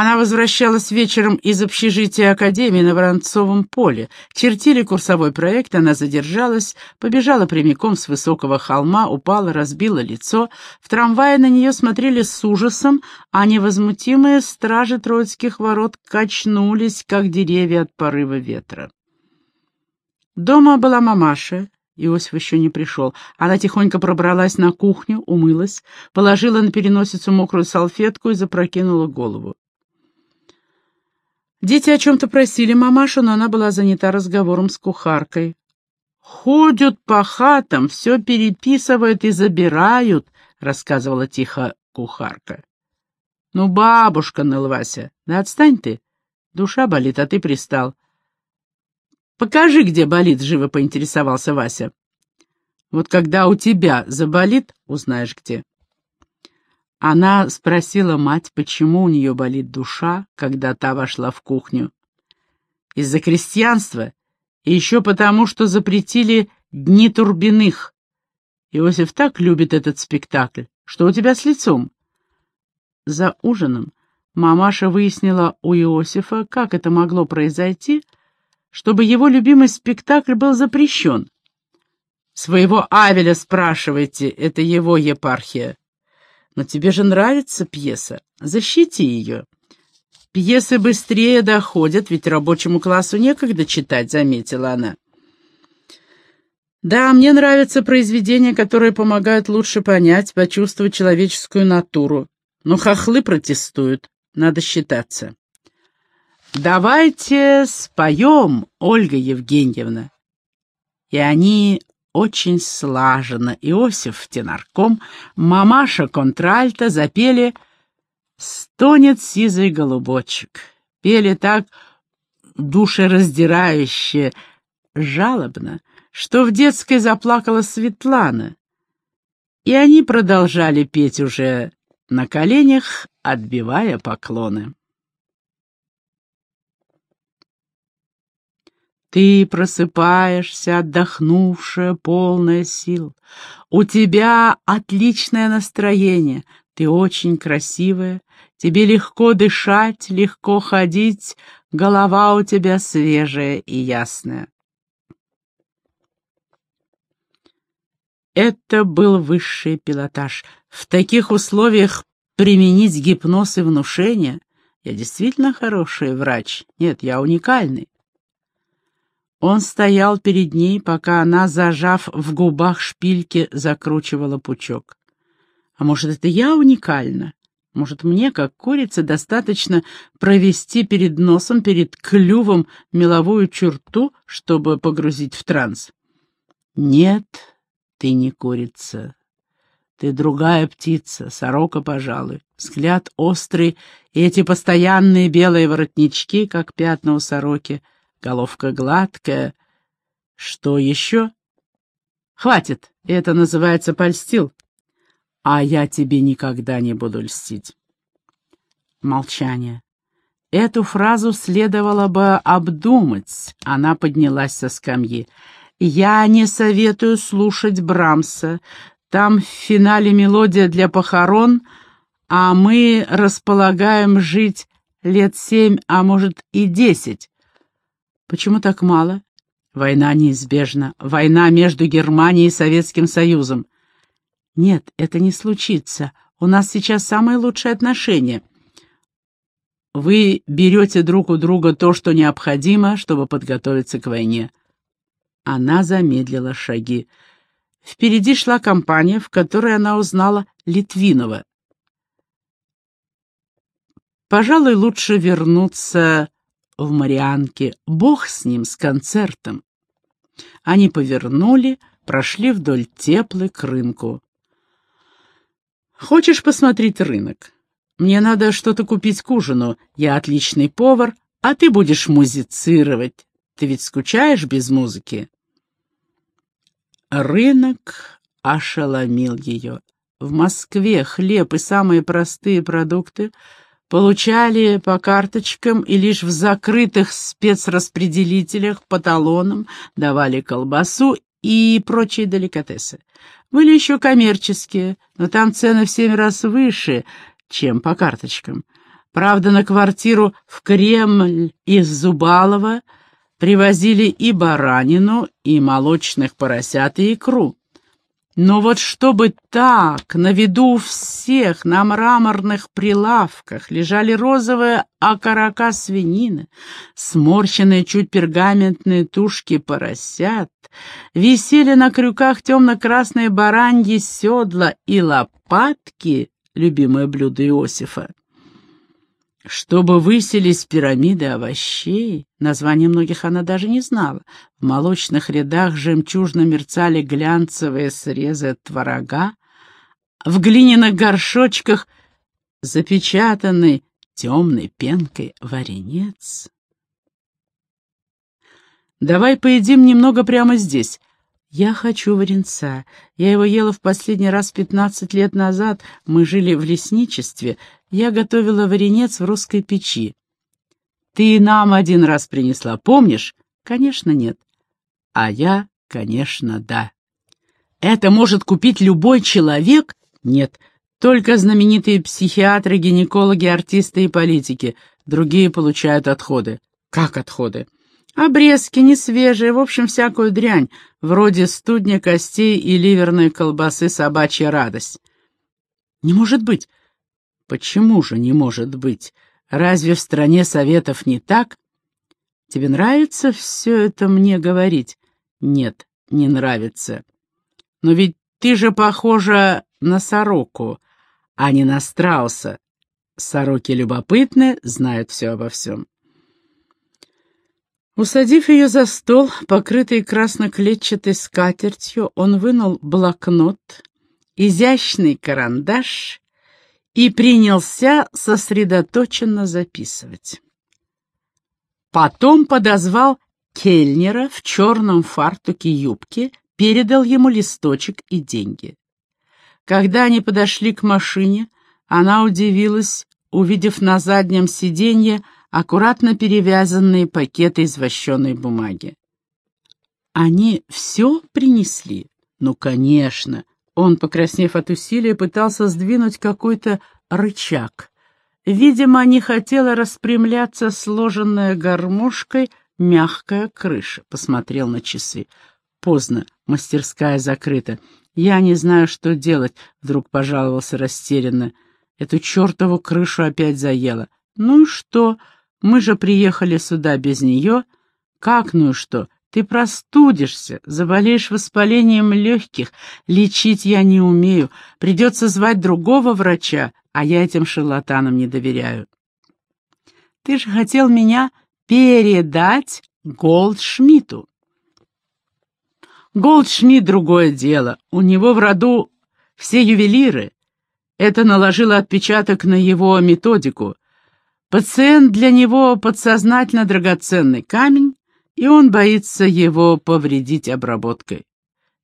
Она возвращалась вечером из общежития Академии на Воронцовом поле. Чертили курсовой проект, она задержалась, побежала прямиком с высокого холма, упала, разбила лицо. В трамвае на нее смотрели с ужасом, а невозмутимые стражи Троицких ворот качнулись, как деревья от порыва ветра. Дома была мамаша, Иосиф еще не пришел. Она тихонько пробралась на кухню, умылась, положила на переносицу мокрую салфетку и запрокинула голову. Дети о чем-то просили мамашу, но она была занята разговором с кухаркой. «Ходят по хатам, все переписывают и забирают», — рассказывала тихо кухарка. «Ну, бабушка, ныл Вася, да отстань ты. Душа болит, а ты пристал. «Покажи, где болит», — живо поинтересовался Вася. «Вот когда у тебя заболит, узнаешь где». Она спросила мать, почему у нее болит душа, когда та вошла в кухню. «Из-за крестьянства и еще потому, что запретили Дни Турбиных. Иосиф так любит этот спектакль. Что у тебя с лицом?» За ужином мамаша выяснила у Иосифа, как это могло произойти, — чтобы его любимый спектакль был запрещен. Своего Авеля спрашивайте, это его епархия. Но тебе же нравится пьеса, защити ее. Пьесы быстрее доходят, ведь рабочему классу некогда читать, заметила она. Да, мне нравятся произведения, которые помогают лучше понять, почувствовать человеческую натуру. Но хохлы протестуют, надо считаться. «Давайте споем, Ольга Евгеньевна». И они очень слаженно, Иосиф тенарком, мамаша контральта запели «Стонет сизый голубочек». Пели так душераздирающе, жалобно, что в детской заплакала Светлана. И они продолжали петь уже на коленях, отбивая поклоны. Ты просыпаешься, отдохнувшая, полная сил. У тебя отличное настроение, ты очень красивая, тебе легко дышать, легко ходить, голова у тебя свежая и ясная. Это был высший пилотаж. В таких условиях применить гипноз и внушение. Я действительно хороший врач. Нет, я уникальный. Он стоял перед ней, пока она, зажав в губах шпильки, закручивала пучок. А может, это я уникальна? Может, мне, как курице, достаточно провести перед носом, перед клювом меловую черту, чтобы погрузить в транс? Нет, ты не курица. Ты другая птица, сорока, пожалуй. Взгляд острый, и эти постоянные белые воротнички, как пятна у сороки — головка гладкая. Что еще? Хватит, это называется польстил. А я тебе никогда не буду льстить. Молчание. Эту фразу следовало бы обдумать. Она поднялась со скамьи. «Я не советую слушать Брамса. Там в финале мелодия для похорон, а мы располагаем жить лет семь, а может и десять. Почему так мало? Война неизбежна. Война между Германией и Советским Союзом. Нет, это не случится. У нас сейчас самые лучшие отношения. Вы берете друг у друга то, что необходимо, чтобы подготовиться к войне. Она замедлила шаги. Впереди шла компания, в которой она узнала Литвинова. Пожалуй, лучше вернуться в Марианке, бог с ним, с концертом. Они повернули, прошли вдоль теплой к рынку. «Хочешь посмотреть рынок? Мне надо что-то купить к ужину. Я отличный повар, а ты будешь музицировать. Ты ведь скучаешь без музыки?» Рынок ошеломил ее. В Москве хлеб и самые простые продукты — получали по карточкам и лишь в закрытых спецраспределителях по талонам давали колбасу и прочие деликатесы. Были еще коммерческие, но там цены в семь раз выше, чем по карточкам. Правда, на квартиру в Кремль из Зубалова привозили и баранину, и молочных поросят, и икру. Но вот чтобы так, на виду всех, на мраморных прилавках лежали розовые окорока свинины, сморщенные чуть пергаментные тушки поросят, висели на крюках темно-красные бараньи седла и лопатки, любимое блюдо Иосифа, чтобы выселись пирамиды овощей, название многих она даже не знала. В молочных рядах жемчужно мерцали глянцевые срезы творога, в глиняных горшочках запечатанный темной пенкой варенец. «Давай поедим немного прямо здесь», «Я хочу варенца. Я его ела в последний раз пятнадцать лет назад. Мы жили в лесничестве. Я готовила варенец в русской печи. Ты нам один раз принесла, помнишь? Конечно, нет. А я, конечно, да. Это может купить любой человек? Нет. Только знаменитые психиатры, гинекологи, артисты и политики. Другие получают отходы. Как отходы? Обрезки несвежие, в общем, всякую дрянь, вроде студня костей и ливерной колбасы собачья радость. Не может быть. Почему же не может быть? Разве в стране советов не так? Тебе нравится все это мне говорить? Нет, не нравится. Но ведь ты же похожа на сороку, а не на страуса. Сороки любопытны, знают все обо всем. Усадив ее за стол, покрытый красно-клетчатой скатертью, он вынул блокнот, изящный карандаш и принялся сосредоточенно записывать. Потом подозвал кельнера в черном фартуке юбки, передал ему листочек и деньги. Когда они подошли к машине, она удивилась, увидев на заднем сиденье аккуратно перевязанные пакеты из вощеной бумаги. Они все принесли? Ну, конечно. Он, покраснев от усилия, пытался сдвинуть какой-то рычаг. Видимо, не хотела распрямляться сложенная гармошкой мягкая крыша. Посмотрел на часы. Поздно, мастерская закрыта. Я не знаю, что делать, вдруг пожаловался растерянно. Эту чертову крышу опять заело. Ну и что? Мы же приехали сюда без нее. Как, ну и что? Ты простудишься, заболеешь воспалением легких. Лечить я не умею. Придется звать другого врача, а я этим шарлатанам не доверяю. Ты же хотел меня передать Голдшмиту. Голдшмит — другое дело. У него в роду все ювелиры. Это наложило отпечаток на его методику — Пациент для него подсознательно драгоценный камень, и он боится его повредить обработкой.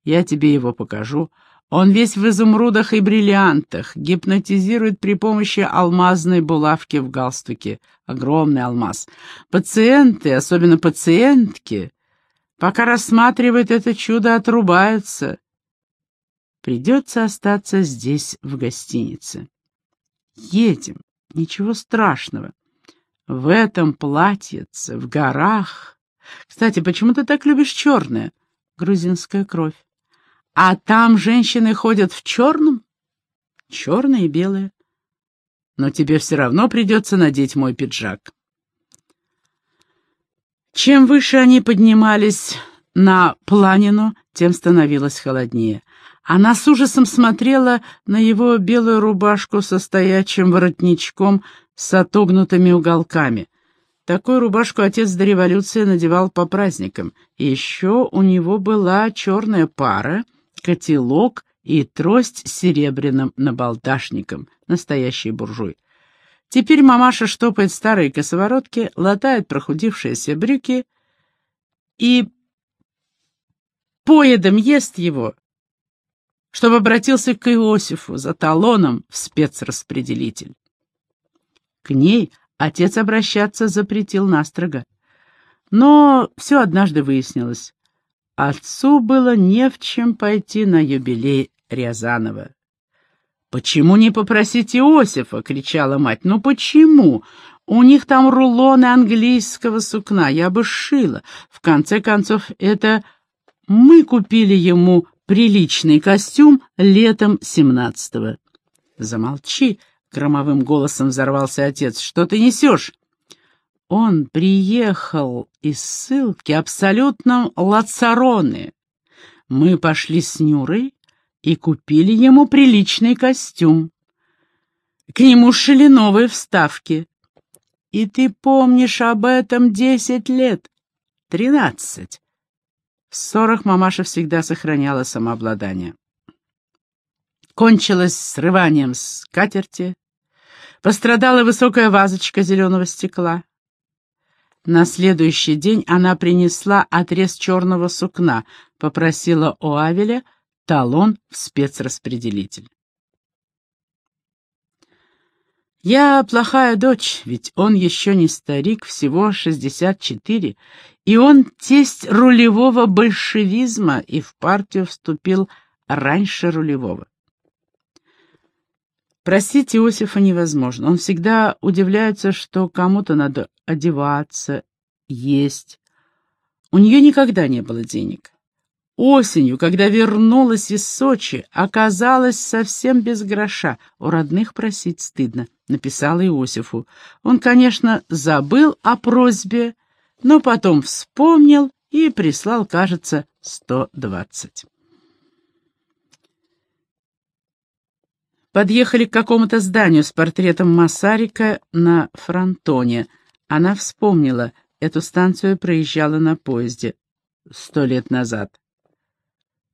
Я тебе его покажу. Он весь в изумрудах и бриллиантах, гипнотизирует при помощи алмазной булавки в галстуке. Огромный алмаз. Пациенты, особенно пациентки, пока рассматривают это чудо, отрубаются. Придется остаться здесь, в гостинице. Едем. Ничего страшного. В этом платьице, в горах. Кстати, почему ты так любишь черное? Грузинская кровь. А там женщины ходят в черном? Черное и белое. Но тебе все равно придется надеть мой пиджак. Чем выше они поднимались на планину, тем становилось холоднее. Она с ужасом смотрела на его белую рубашку со стоячим воротничком с отогнутыми уголками. Такую рубашку отец до революции надевал по праздникам. Еще у него была черная пара, котелок и трость с серебряным набалдашником, настоящий буржуй. Теперь мамаша штопает старые косоворотки, латает прохудившиеся брюки и поедом ест его, чтобы обратился к Иосифу за талоном в спецраспределитель. К ней отец обращаться запретил настрого. Но все однажды выяснилось. Отцу было не в чем пойти на юбилей Рязанова. «Почему не попросить Иосифа?» — кричала мать. «Ну почему? У них там рулоны английского сукна, я бы сшила. В конце концов, это мы купили ему приличный костюм летом семнадцатого». «Замолчи!» — громовым голосом взорвался отец. «Что ты несешь?» Он приехал из ссылки абсолютно лацароны. Мы пошли с Нюрой и купили ему приличный костюм. К нему шили новые вставки. И ты помнишь об этом десять лет? Тринадцать. В ссорах мамаша всегда сохраняла самообладание. Кончилось срыванием скатерти, пострадала высокая вазочка зеленого стекла. На следующий день она принесла отрез черного сукна, попросила у Авеля талон в спецраспределитель. Я плохая дочь, ведь он еще не старик, всего 64, и он тесть рулевого большевизма и в партию вступил раньше рулевого. Простить Иосифа невозможно. Он всегда удивляется, что кому-то надо одеваться, есть. У нее никогда не было денег. Осенью, когда вернулась из Сочи, оказалась совсем без гроша. У родных просить стыдно, написала Иосифу. Он, конечно, забыл о просьбе, но потом вспомнил и прислал, кажется, сто двадцать. Подъехали к какому-то зданию с портретом Масарика на фронтоне. Она вспомнила, эту станцию проезжала на поезде сто лет назад.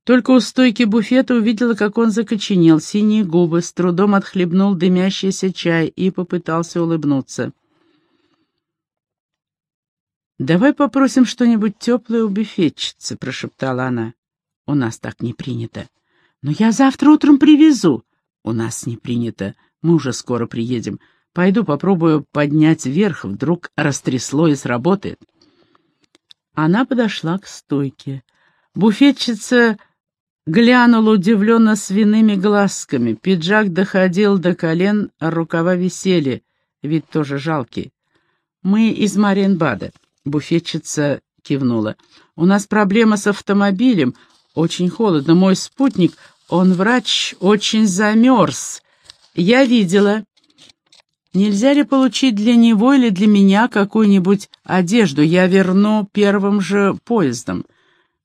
Только у стойки буфета увидела, как он закоченел, синие губы, с трудом отхлебнул дымящийся чай и попытался улыбнуться. «Давай попросим что-нибудь теплое у буфетчицы», — прошептала она. «У нас так не принято». «Но я завтра утром привезу». «У нас не принято. Мы уже скоро приедем. Пойду попробую поднять вверх, вдруг растрясло и сработает». Она подошла к стойке. Буфетчица глянула удивленно свиными глазками. Пиджак доходил до колен, а рукава висели. Вид тоже жалкий. «Мы из Мариенбада», — буфетчица кивнула. «У нас проблема с автомобилем. Очень холодно. Мой спутник, он врач, очень замерз. Я видела. Нельзя ли получить для него или для меня какую-нибудь одежду? Я верну первым же поездом».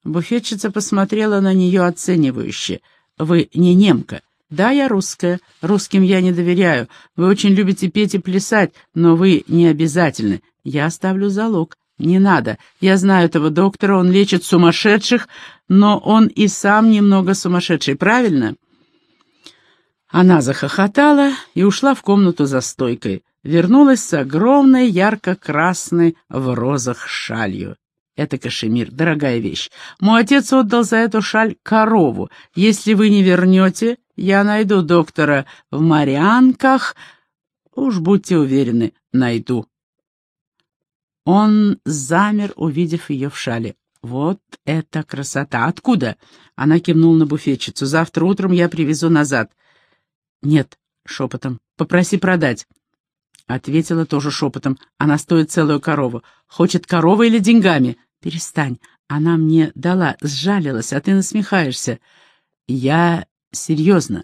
Буфетчица посмотрела на нее оценивающе. «Вы не немка?» «Да, я русская. Русским я не доверяю. Вы очень любите петь и плясать, но вы не обязательны. Я оставлю залог. Не надо. Я знаю этого доктора, он лечит сумасшедших, но он и сам немного сумасшедший, правильно?» Она захохотала и ушла в комнату за стойкой. Вернулась с огромной ярко-красной в розах шалью. Это кашемир, дорогая вещь. Мой отец отдал за эту шаль корову. Если вы не вернете, я найду доктора в Марианках. Уж будьте уверены, найду. Он замер, увидев ее в шале. «Вот это красота! Откуда?» Она кивнула на буфетчицу. «Завтра утром я привезу назад». «Нет», — шепотом, — «попроси продать». Ответила тоже шепотом. «Она стоит целую корову. Хочет коровы или деньгами?» «Перестань, она мне дала, сжалилась, а ты насмехаешься». «Я серьезно,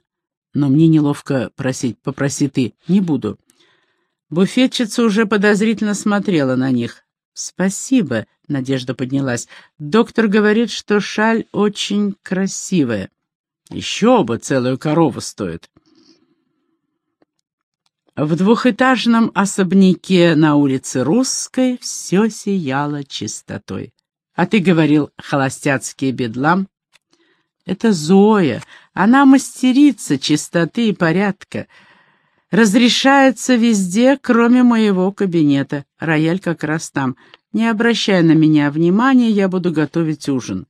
но мне неловко просить, попроси ты, не буду». Буфетчица уже подозрительно смотрела на них. «Спасибо», — Надежда поднялась. «Доктор говорит, что шаль очень красивая. Еще бы целую корову стоит». В двухэтажном особняке на улице Русской все сияло чистотой. А ты говорил, холостяцкий бедлам? Это Зоя. Она мастерица чистоты и порядка. Разрешается везде, кроме моего кабинета. Рояль как раз там. Не обращай на меня внимания, я буду готовить ужин.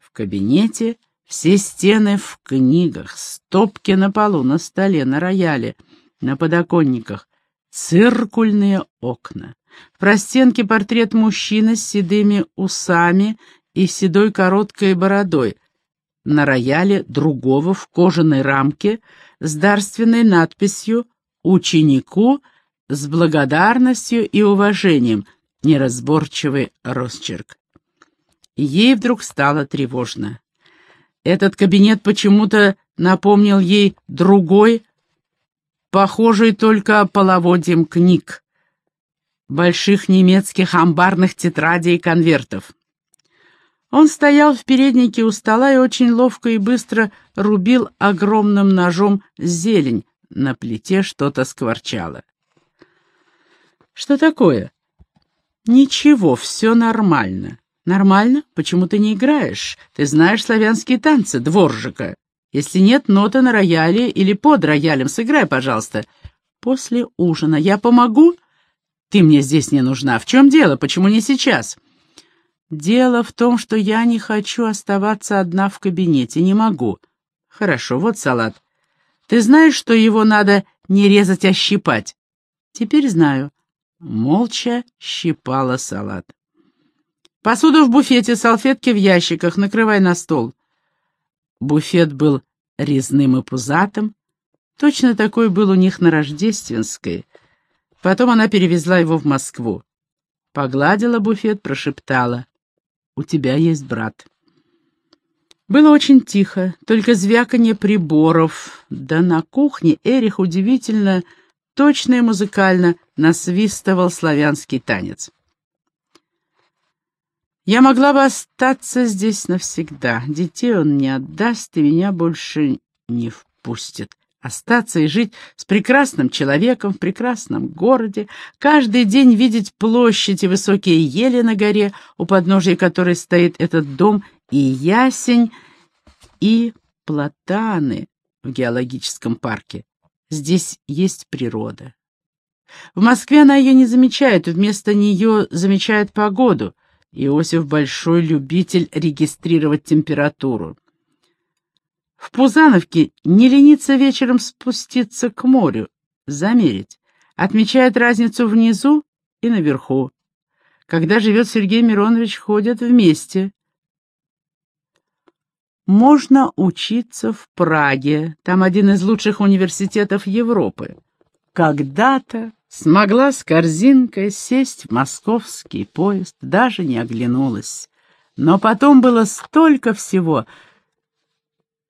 В кабинете все стены в книгах, стопки на полу, на столе, на рояле — на подоконниках циркульные окна. В простенке портрет мужчины с седыми усами и седой короткой бородой. на рояле другого в кожаной рамке с дарственной надписью «Ученику с благодарностью и уважением», неразборчивый росчерк. Ей вдруг стало тревожно. Этот кабинет почему-то напомнил ей другой, похожий только половодьем книг, больших немецких амбарных тетрадей и конвертов. Он стоял в переднике у стола и очень ловко и быстро рубил огромным ножом зелень. На плите что-то скворчало. «Что такое?» «Ничего, все нормально». «Нормально? Почему ты не играешь? Ты знаешь славянские танцы, дворжика. Если нет ноты на рояле или под роялем, сыграй, пожалуйста. После ужина. Я помогу?» «Ты мне здесь не нужна. В чем дело? Почему не сейчас?» Дело в том, что я не хочу оставаться одна в кабинете, не могу. Хорошо, вот салат. Ты знаешь, что его надо не резать, а щипать? Теперь знаю. Молча щипала салат. Посуду в буфете, салфетки в ящиках, накрывай на стол. Буфет был резным и пузатым. Точно такой был у них на Рождественской. Потом она перевезла его в Москву. Погладила буфет, прошептала у тебя есть брат». Было очень тихо, только звяканье приборов, да на кухне Эрих удивительно, точно и музыкально насвистывал славянский танец. Я могла бы остаться здесь навсегда. Детей он не отдаст и меня больше не впустит остаться и жить с прекрасным человеком в прекрасном городе, каждый день видеть площадь и высокие ели на горе, у подножия которой стоит этот дом, и ясень, и платаны в геологическом парке. Здесь есть природа. В Москве она ее не замечает, вместо нее замечает погоду. Иосиф большой любитель регистрировать температуру. В Пузановке не ленится вечером спуститься к морю, замерить, отмечает разницу внизу и наверху. Когда живет Сергей Миронович, ходят вместе. Можно учиться в Праге, там один из лучших университетов Европы. Когда-то смогла с корзинкой сесть в московский поезд, даже не оглянулась. Но потом было столько всего —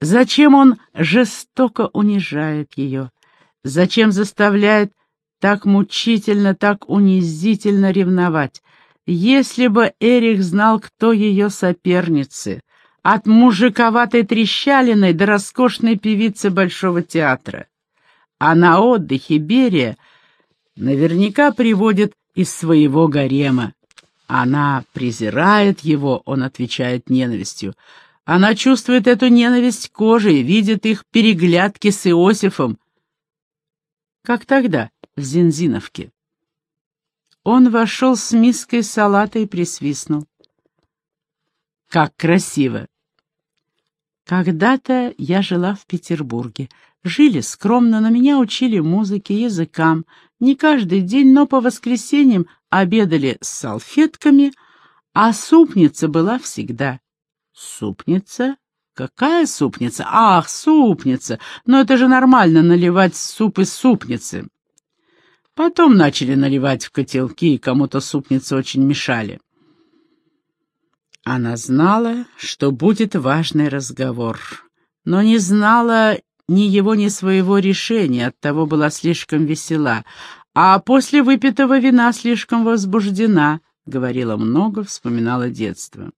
Зачем он жестоко унижает ее? Зачем заставляет так мучительно, так унизительно ревновать? Если бы Эрих знал, кто ее соперницы, от мужиковатой трещалиной до роскошной певицы Большого театра. А на отдыхе Берия наверняка приводит из своего гарема. Она презирает его, он отвечает ненавистью. Она чувствует эту ненависть кожей, видит их переглядки с Иосифом. Как тогда, в Зинзиновке. Он вошел с миской салата и присвистнул. Как красиво! Когда-то я жила в Петербурге. Жили скромно, но меня учили музыке, языкам. Не каждый день, но по воскресеньям обедали с салфетками, а супница была всегда. Супница? Какая супница? Ах, супница! Но это же нормально наливать суп из супницы. Потом начали наливать в котелки, и кому-то супницы очень мешали. Она знала, что будет важный разговор, но не знала ни его, ни своего решения, оттого была слишком весела, а после выпитого вина слишком возбуждена, говорила много, вспоминала детство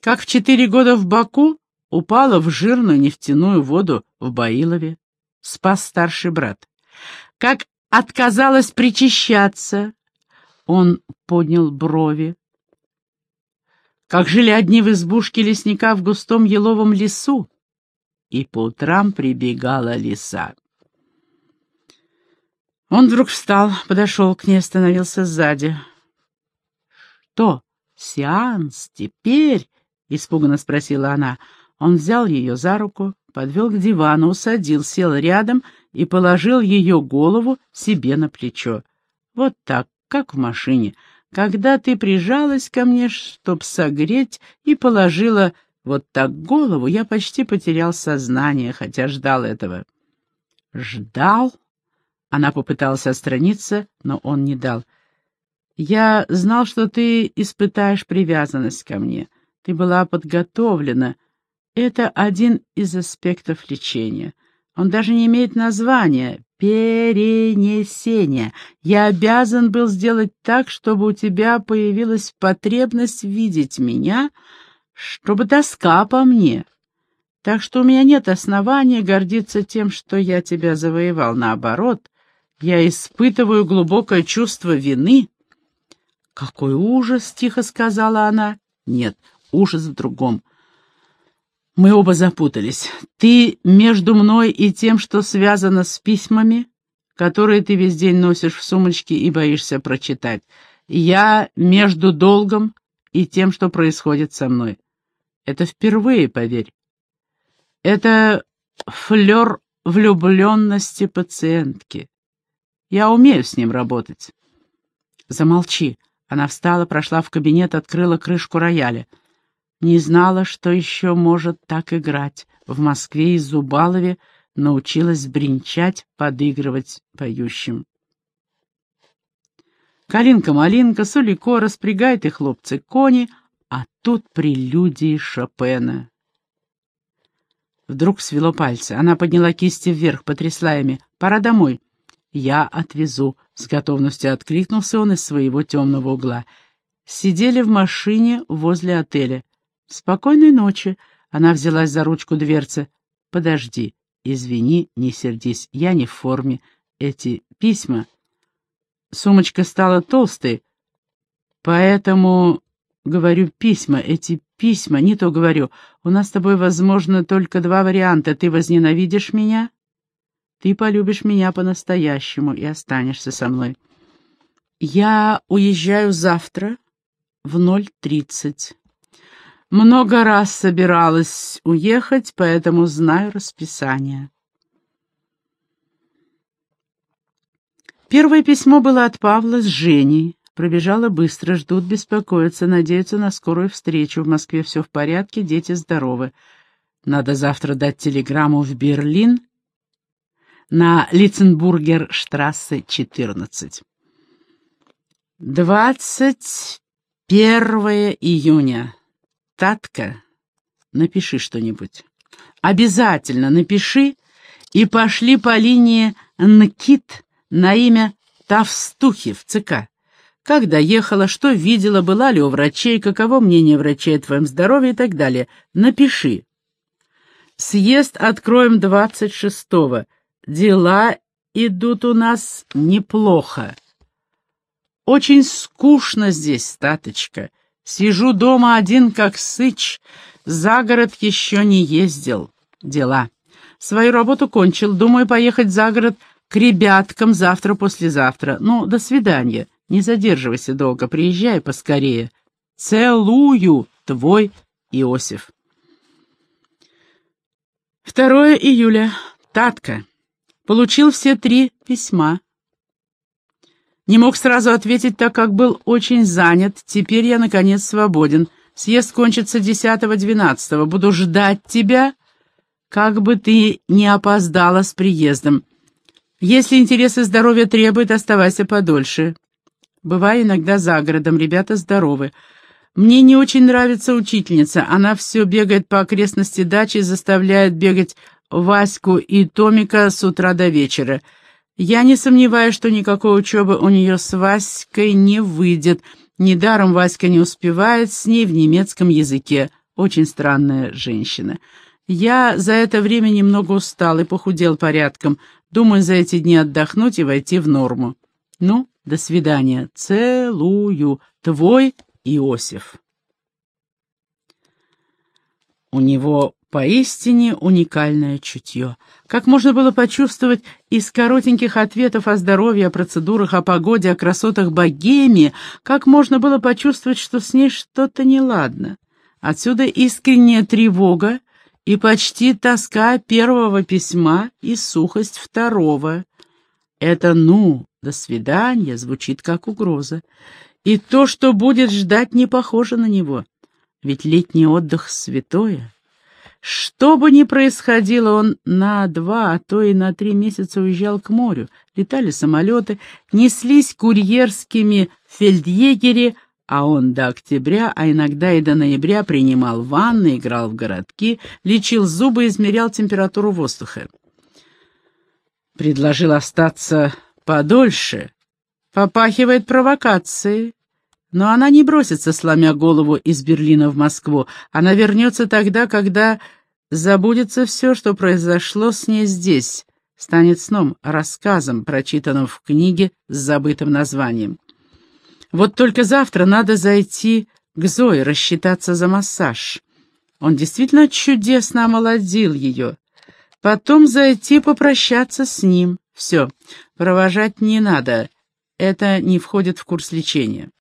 как в четыре года в Баку упала в жирную нефтяную воду в Баилове, спас старший брат. Как отказалась причащаться, он поднял брови. Как жили одни в избушке лесника в густом еловом лесу, и по утрам прибегала лиса. Он вдруг встал, подошел к ней, остановился сзади. «Что? Сеанс? Теперь?» — испуганно спросила она. Он взял ее за руку, подвел к дивану, усадил, сел рядом и положил ее голову себе на плечо. Вот так, как в машине, когда ты прижалась ко мне, чтоб согреть, и положила вот так голову, я почти потерял сознание, хотя ждал этого. Ждал? Она попыталась отстраниться, но он не дал. Я знал, что ты испытаешь привязанность ко мне. Ты была подготовлена. Это один из аспектов лечения. Он даже не имеет названия — перенесение. Я обязан был сделать так, чтобы у тебя появилась потребность видеть меня, чтобы тоска по мне. Так что у меня нет основания гордиться тем, что я тебя завоевал. Наоборот, я испытываю глубокое чувство вины. «Какой ужас!» — тихо сказала она. «Нет, ужас в другом. Мы оба запутались. Ты между мной и тем, что связано с письмами, которые ты весь день носишь в сумочке и боишься прочитать. Я между долгом и тем, что происходит со мной. Это впервые, поверь. Это флер влюбленности пациентки. Я умею с ним работать. Замолчи. Она встала, прошла в кабинет, открыла крышку рояля. Не знала, что еще может так играть. В Москве и Зубалове научилась бренчать, подыгрывать поющим. Калинка-малинка, Сулико, распрягай ты, хлопцы, кони, а тут прелюдии Шопена. Вдруг свело пальцы. Она подняла кисти вверх, потрясла ими. «Пора домой». «Я отвезу», — с готовностью откликнулся он из своего темного угла. Сидели в машине возле отеля. «Спокойной ночи!» Она взялась за ручку дверцы. «Подожди, извини, не сердись, я не в форме. Эти письма...» Сумочка стала толстой, поэтому, говорю, письма, эти письма, не то говорю, у нас с тобой, возможно, только два варианта. Ты возненавидишь меня, ты полюбишь меня по-настоящему и останешься со мной. Я уезжаю завтра в ноль тридцать. Много раз собиралась уехать, поэтому знаю расписание. Первое письмо было от Павла с Женей. Пробежало быстро, ждут, беспокоятся, надеются на скорую встречу. В Москве все в порядке, дети здоровы. Надо завтра дать телеграмму в Берлин на Лиценбургер-штрассе, 14. 21 июня. Татка, напиши что-нибудь. Обязательно напиши и пошли по линии НКИТ на имя Тавстухи в ЦК. Когда ехала, что видела, была ли у врачей, каково мнение врачей о твоем здоровье и так далее. Напиши. Съезд откроем 26-го. Дела идут у нас неплохо. Очень скучно здесь, статочка. Сижу дома один как сыч, за город еще не ездил. Дела. Свою работу кончил, думаю поехать за город к ребяткам завтра-послезавтра. Ну, до свидания. Не задерживайся долго, приезжай поскорее. Целую, твой Иосиф. 2 июля. Татка. Получил все три письма. Не мог сразу ответить, так как был очень занят. Теперь я, наконец, свободен. Съезд кончится 10-12. Буду ждать тебя, как бы ты не опоздала с приездом. Если интересы здоровья требуют, оставайся подольше. Бываю иногда за городом, ребята здоровы. Мне не очень нравится учительница. Она все бегает по окрестности дачи и заставляет бегать Ваську и Томика с утра до вечера. Я не сомневаюсь, что никакой учебы у нее с Васькой не выйдет. Недаром Васька не успевает с ней в немецком языке. Очень странная женщина. Я за это время немного устал и похудел порядком. Думаю, за эти дни отдохнуть и войти в норму. Ну, до свидания. Целую. Твой Иосиф. У него Поистине уникальное чутье. Как можно было почувствовать из коротеньких ответов о здоровье, о процедурах, о погоде, о красотах богемии, как можно было почувствовать, что с ней что-то неладно. Отсюда искренняя тревога и почти тоска первого письма и сухость второго. Это «ну», «до свидания» звучит как угроза. И то, что будет ждать, не похоже на него. Ведь летний отдых святое. Что бы ни происходило, он на два, а то и на три месяца уезжал к морю. Летали самолеты, неслись курьерскими фельдъегери, а он до октября, а иногда и до ноября принимал ванны, играл в городки, лечил зубы, измерял температуру воздуха. Предложил остаться подольше. Попахивает провокацией. Но она не бросится, сломя голову, из Берлина в Москву. Она вернется тогда, когда забудется все, что произошло с ней здесь, станет сном, рассказом, прочитанным в книге с забытым названием. Вот только завтра надо зайти к Зое, рассчитаться за массаж. Он действительно чудесно омолодил ее. Потом зайти попрощаться с ним. Все, провожать не надо, это не входит в курс лечения.